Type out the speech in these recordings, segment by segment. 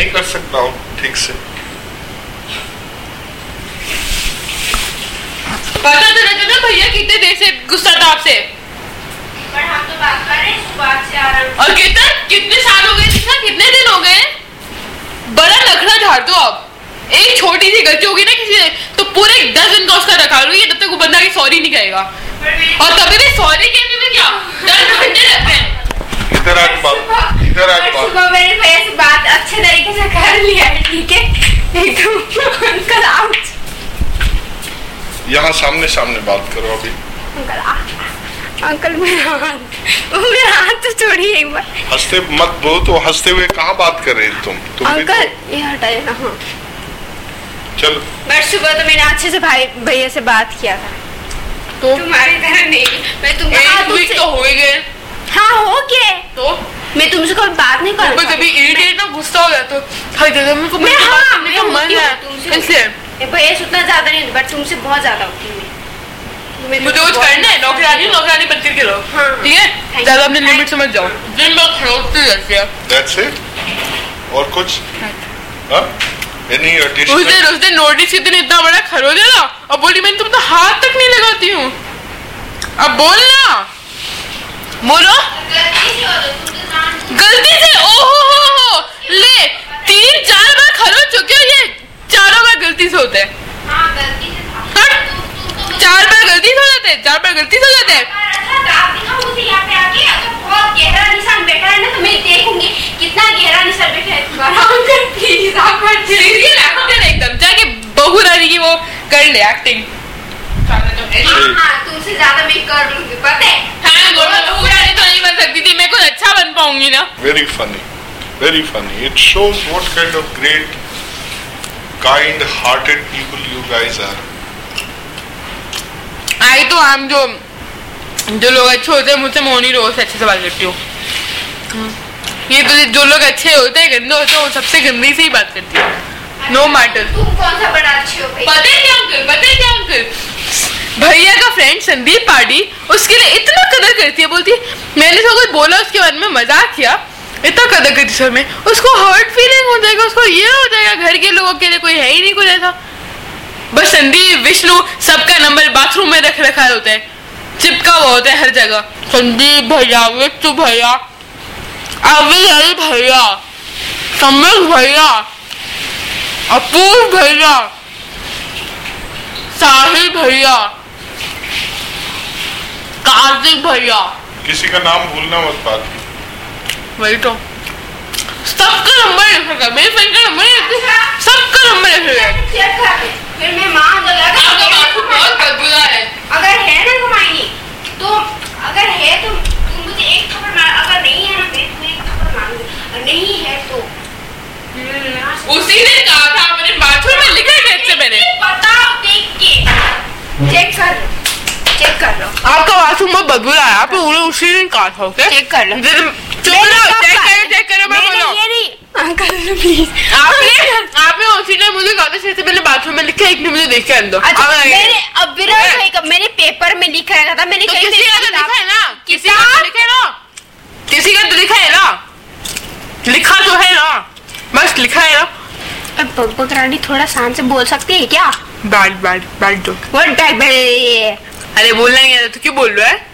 नहीं कर सकता हूँ ठीक से पता तो रहता ना भैया कितने देर से गुस्सा था आपसे। पर हम तो बात कर रहे हैं सुबह से आराम और कितना कितने साल हो गए दिखा कितने दिन हो गए? बड़ा नखरा झाड़ दो अब एक छोटी सी गलती होगी ना किसी ने तो पूरे दस दिन का उसका रखा लूँगी तब तक वो बंदा की सॉरी नहीं कहेगा। और कभी भी सॉरी कहने में क्या? दस घंटे लगते हैं। इधर आके बात इधर आके आज बात सुबह मैंने भैया से बात अच्छे तरीके से कर लिया है ठीक है एकदम अंकल आउट सामने सामने बात करो अभी। अंकल आ अंकल मेरा हाथ मेरा हाथ तो छोड़िए एक बार। हँसते मत बोलो तो हँसते हुए कहाँ बात कर रहे तुम? तुम अंकल तो ये हटाइए ना हाँ। चलो। बट सुबह तो मैंने अच्छे से भाई भैया से बात किया था। तो तुम्हारी तरह नहीं मैं तुमको हाँ, एक तुमसे- तो हो गए। हाँ हो गए। तो? मैं तुमसे कोई बात नहीं कर मैं कभी इरिटेट ना गुस्सा हो गया तो हर जगह मेरे को मैं मेरे हाँ करने मैं का मन है। तुमसे। इसलिए उतना ज़्यादा नहीं बट तुमसे बहुत ज़्यादा होती हूँ मुझे कुछ करना है नौकरानी नौकरानी बनकर के रहो हाँ। ठीक है? ज़्यादा. अपने लिमिट समझ जाओ। दिन भर खरोटती रहती है। दैट्स इट और कुछ? हाँ? एनी उस दिन उस दिन नोटिस के दिन इतना बड़ा खरोच है ना अब बोली मैं तुम तो हाथ तक नहीं लगाती हूँ। अब बोल ना। बोलो। गलती से ओहो हो हो। ले तीन चार बार खरोच चुके हो ये चारों बार गलती से होते हैं। चार बार गलती से हो जाते हैं? चार बार गलती से हो जाते हैं? है एकदम जाके बहू रानी की वो कर ले एक्टिंग है हाँ हाँ तुमसे ज़्यादा मैं कर लूँगी पता है? हाँ बहू रानी तो नहीं बन सकती थी मैं कुछ अच्छा बन पाऊँगी ना। Very funny. Very funny. It shows what kind of great kind hearted people you guys are. I तो हम जो जो लोग अच्छे होते हैं मुझसे मैं उन्हीं लोगों अच्छे से बात करती हूँ। हम्म। ये तो जो लोग अच्छे होते हैं गंदे होते हैं वो सबसे गंदी से ही बात करती हूँ। नो मैटर तुम कौन सा बड़ा अच्छे हो पता है क्या अंकल? पता है क्या अंकल? भैया का फ्रेंड संदीप पार्टी उसके लिए इतना कदर करती है बोलती है मैंने सब कुछ बोला उसके बारे में मज़ाक किया। इतना कदर करती सर में। उसको हर्ट फीलिंग हो जाएगा उसको ये हो जाएगा घर के लोगों के लिए कोई है ही नहीं कोई ऐसा। बस संदीप विष्णु सबका नंबर बाथरूम में रख रखा होता है। चिपका हुआ होता है हर जगह। संदीप भैया विष्णु भैया अभी भैया। सम्यक भैया अपूर्व भैया साहिल भैया कार्तिक भैया। किसी का नाम भूलना मत बात वही तो सबका नंबर लिखेगा मेरे फ्रेंड का नंबर लिखेगा सबका नंबर लिखेगा चेक कर ले। फिर मैं माँ लगा आपका बाथरूम बहुत बदबूदार है। अगर है ना कमाई तो अगर है तो तुम मुझे एक खबर मार अगर नहीं है ना मैं तुम्हें एक खबर मारूँगी। और नहीं है तो। उसी ने कहा था अपने बाथरूम में लिखा है कैसे मैंने। बताओ देख के। चेक कर चेक कर लो। आपका बाथरूम बहुत बदबूदार है आप उसी ने कहा था ओके चेक कर लो। बाथरूम में लिखा एक ने मुझे देख के अंदर। अच्छा मैंने अब मैंने पेपर में लिखा रखा था। मैंने तो कहीं किसी का तो लिखा है ना? किसी का तो लिखा है ना? किसी का तो लिखा है ना? लिखा तो है ना? बस लिखा है ना? अब रानी थोड़ा शांत से बोल सकती है क्या? बैड बैड बैड जो व्हाट टाइप है अरे बोलना नहीं आता तो क्यों बोल रहा है?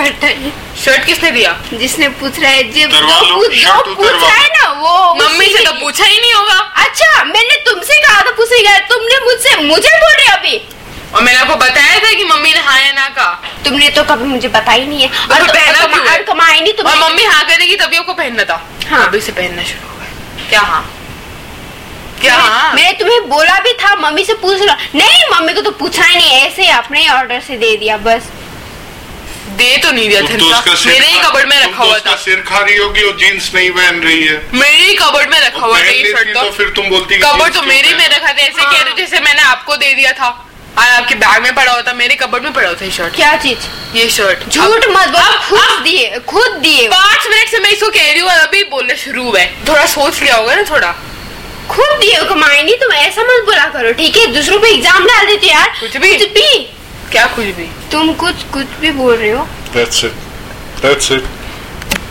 हटाइए शर्ट किसने दिया? जिसने पूछ रहा है जो उतरवा जो लो, पूछ रहा है ना वो मम्मी से तो पूछा ही नहीं होगा। अच्छा मैंने तुमसे कहा था पूछेगा तुमने मुझसे मुझे बोल रहे अभी। और मैंने आपको बताया था कि मम्मी ने हाँ या ना कहा। तुमने तो कभी मुझे बताया ही नहीं है। तो और फिर पहना क्यों और कमाई नहीं और तुमने। मम्मी हाँ करेगी तभी आपको पहनना था। हाँ। अभी से पहनना शुरू होगा क्या हाँ? क्या मैंने- हाँ? मैंने तुम्हें बोला भी था मम्मी से पूछ लो नहीं मम्मी को तो पूछा ही नहीं ऐसे ही अपने ऑर्डर से दे दिया बस। दे तो नहीं दिया था तो मेरे ही कबड़ में रखा तो हुआ था। सिर खा रही होगी और जीन्स नहीं पहन रही है। मेरे ही कबड़ में रखा हुआ था ये शर्ट तो। तो फिर तुम बोलती कि कबड़ तो मेरे पहन- में रखा था ऐसे हाँ। कह रहे जैसे मैंने आपको दे दिया था। और आपके बैग में पड़ा होता मेरे कबड़ में पड़ा होता ये शर्ट। क्या चीज़? ये शर्ट। झूठ मत बोलो खुद दिए खुद दिए। पाँच मिनट से मैं इसको कह रही हूँ अभी बोलना शुरू हुआ है। थोड़ा सोच लिया होगा ना थोड़ा। खुद दिए हो कमाई नहीं तुम ऐसा मत बोला करो ठीक है? दूसरों पे एग्ज़ाम डाल देते यार। कुछ भी? कुछ भी। क्या कुछ भी तुम कुछ कुछ भी बोल रहे हो That's it. That's it.